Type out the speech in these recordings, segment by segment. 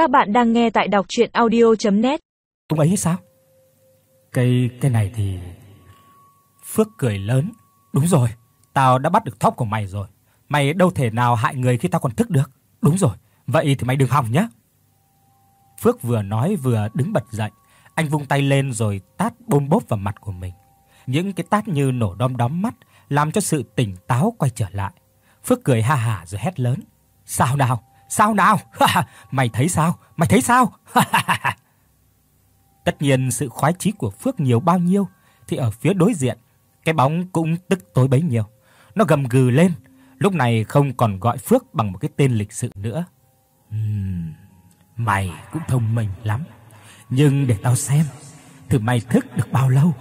Các bạn đang nghe tại đọc audio net Ông ấy sao? cây cây này thì Phước cười lớn, đúng rồi, tao đã bắt được thóc của mày rồi. Mày đâu thể nào hại người khi tao còn thức được. Đúng rồi, vậy thì mày đừng hỏng nhé. Phước vừa nói vừa đứng bật dậy, anh vung tay lên rồi tát bôm bốp vào mặt của mình. Những cái tát như nổ đom đóm mắt, làm cho sự tỉnh táo quay trở lại. Phước cười ha hả rồi hét lớn: "Sao nào? Sao nào? mày thấy sao? Mày thấy sao?" Tất nhiên sự khoái chí của Phước nhiều bao nhiêu thì ở phía đối diện, cái bóng cũng tức tối bấy nhiêu. Nó gầm gừ lên, lúc này không còn gọi Phước bằng một cái tên lịch sự nữa. Ừm, mày cũng thông minh lắm, nhưng để tao xem, thử mày thức được bao lâu,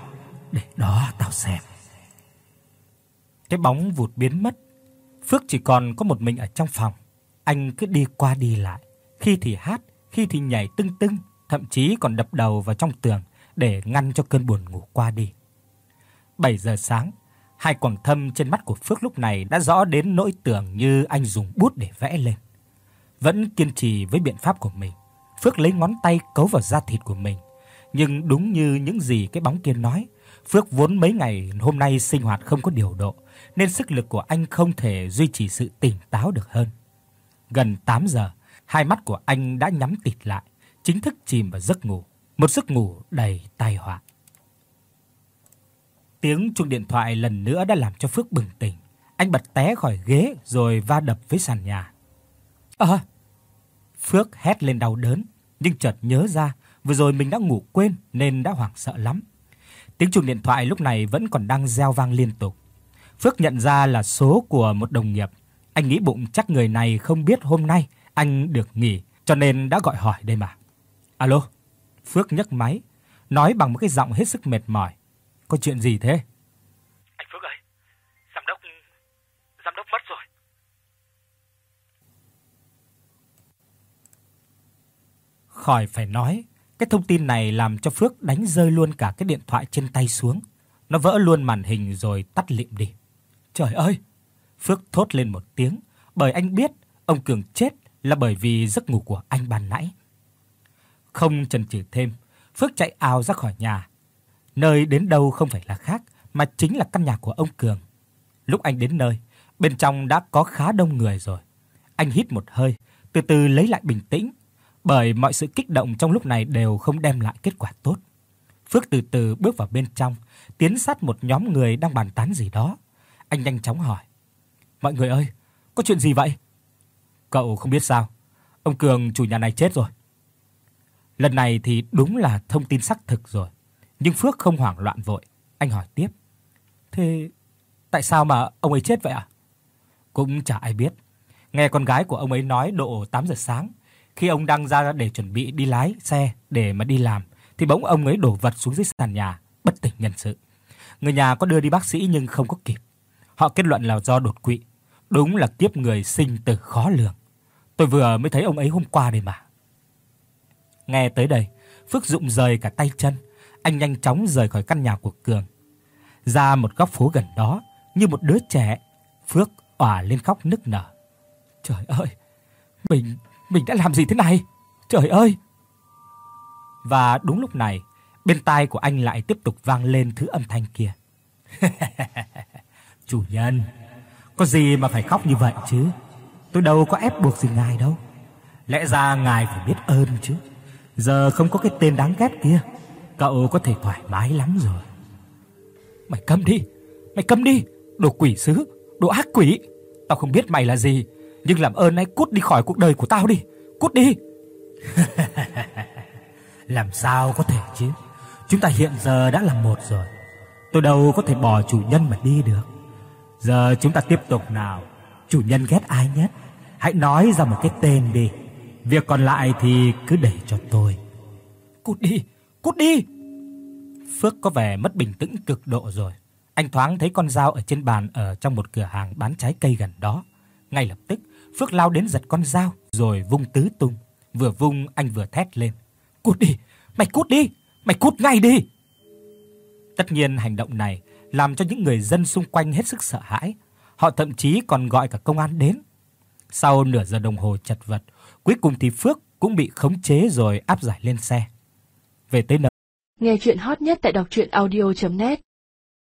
để đó tao xem. Cái bóng vụt biến mất, Phước chỉ còn có một mình ở trong phòng. Anh cứ đi qua đi lại, khi thì hát, khi thì nhảy tưng tưng, thậm chí còn đập đầu vào trong tường để ngăn cho cơn buồn ngủ qua đi. 7 giờ sáng, hai quầng thâm trên mắt của Phước lúc này đã rõ đến nỗi tưởng như anh dùng bút để vẽ lên. Vẫn kiên trì với biện pháp của mình, Phước lấy ngón tay cấu vào da thịt của mình, nhưng đúng như những gì cái bóng kia nói, Phước vốn mấy ngày hôm nay sinh hoạt không có điều độ, nên sức lực của anh không thể duy trì sự tỉnh táo được hơn. Gần 8 giờ, hai mắt của anh đã nhắm tịt lại, chính thức chìm vào giấc ngủ, một giấc ngủ đầy tai họa. Tiếng chuông điện thoại lần nữa đã làm cho Phước bừng tỉnh. Anh bật té khỏi ghế rồi va đập với sàn nhà. À! Phước hét lên đau đớn, nhưng chợt nhớ ra vừa rồi mình đã ngủ quên nên đã hoảng sợ lắm. Tiếng chuông điện thoại lúc này vẫn còn đang reo vang liên tục. Phước nhận ra là số của một đồng nghiệp. Anh nghĩ bụng chắc người này không biết hôm nay anh được nghỉ, cho nên đã gọi hỏi đây mà. Alo. Phước nhấc máy, nói bằng một cái giọng hết sức mệt mỏi. Có chuyện gì thế? Anh Phước ơi, giám đốc giám đốc mất rồi. Khỏi phải nói, cái thông tin này làm cho Phước đánh rơi luôn cả cái điện thoại trên tay xuống. Nó vỡ luôn màn hình rồi tắt lịm đi. Trời ơi! Phước thốt lên một tiếng, bởi anh biết ông Cường chết là bởi vì giấc ngủ của anh ban nãy. Không chần chừ thêm, Phước chạy ào ra khỏi nhà. Nơi đến đâu không phải là khác mà chính là căn nhà của ông Cường. Lúc anh đến nơi, bên trong đã có khá đông người rồi. Anh hít một hơi, từ từ lấy lại bình tĩnh, bởi mọi sự kích động trong lúc này đều không đem lại kết quả tốt. Phước từ từ bước vào bên trong, tiến sát một nhóm người đang bàn tán gì đó. Anh nhanh chóng hỏi: "Mọi người ơi, có chuyện gì vậy?" "Cậu không biết sao? Ông Cường chủ nhà này chết rồi." Lần này thì đúng là thông tin xác thực rồi. Nhưng Phước không hoảng loạn vội, anh hỏi tiếp: "Thế tại sao mà ông ấy chết vậy ạ?" À? Cũng chả ai biết. Nghe con gái của ông ấy nói độ 8 giờ sáng, khi ông đang ra để chuẩn bị đi lái xe để mà đi làm thì bỗng ông ấy đổ vật xuống dưới sàn nhà, bất tỉnh nhân sự. Người nhà có đưa đi bác sĩ nhưng không có kịp. Họ kết luận là do đột quỵ. Đúng là kiếp người sinh tử khó lường. Tôi vừa mới thấy ông ấy hôm qua đây mà. Nghe tới đây, Phước dụng rời cả tay chân, anh nhanh chóng rời khỏi căn nhà của Cường. Ra một góc phố gần đó, như một đứa trẻ, Phước òa lên khóc nức nở. Trời ơi, mình mình đã làm gì thế này? Trời ơi. Và đúng lúc này, bên tai của anh lại tiếp tục vang lên thứ âm thanh kia. Chủ nhân, có gì mà phải khóc như vậy chứ? Tôi đâu có ép buộc gì ngài đâu. Lẽ ra ngài phải biết ơn chứ. Giờ không có cái tên đáng ghét kia, cậu có thể thoải mái lắm rồi. Mày câm đi, mày câm đi, đồ quỷ sứ, đồ ác quỷ. Tao không biết mày là gì, nhưng làm ơn hãy cút đi khỏi cuộc đời của tao đi, cút đi. làm sao có thể chứ? Chúng ta hiện giờ đã là một rồi. Tôi đâu có thể bỏ chủ nhân mà đi được. Giờ chúng ta tiếp tục nào. Chủ nhân ghét ai nhất? Hãy nói ra một cái tên đi. Việc còn lại thì cứ để cho tôi. Cút đi, cút đi. Phước có vẻ mất bình tĩnh cực độ rồi. Anh thoáng thấy con dao ở trên bàn ở trong một cửa hàng bán trái cây gần đó. Ngay lập tức, Phước lao đến giật con dao rồi vung tứ tung. Vừa vung anh vừa thét lên. Cút đi, mày cút đi, mày cút ngay đi. Tất nhiên hành động này làm cho những người dân xung quanh hết sức sợ hãi. Họ thậm chí còn gọi cả công an đến. Sau nửa giờ đồng hồ chật vật, cuối cùng thì Phước cũng bị khống chế rồi áp giải lên xe. Về tới nơi, Nghe truyện hot nhất tại doctruyenaudio.net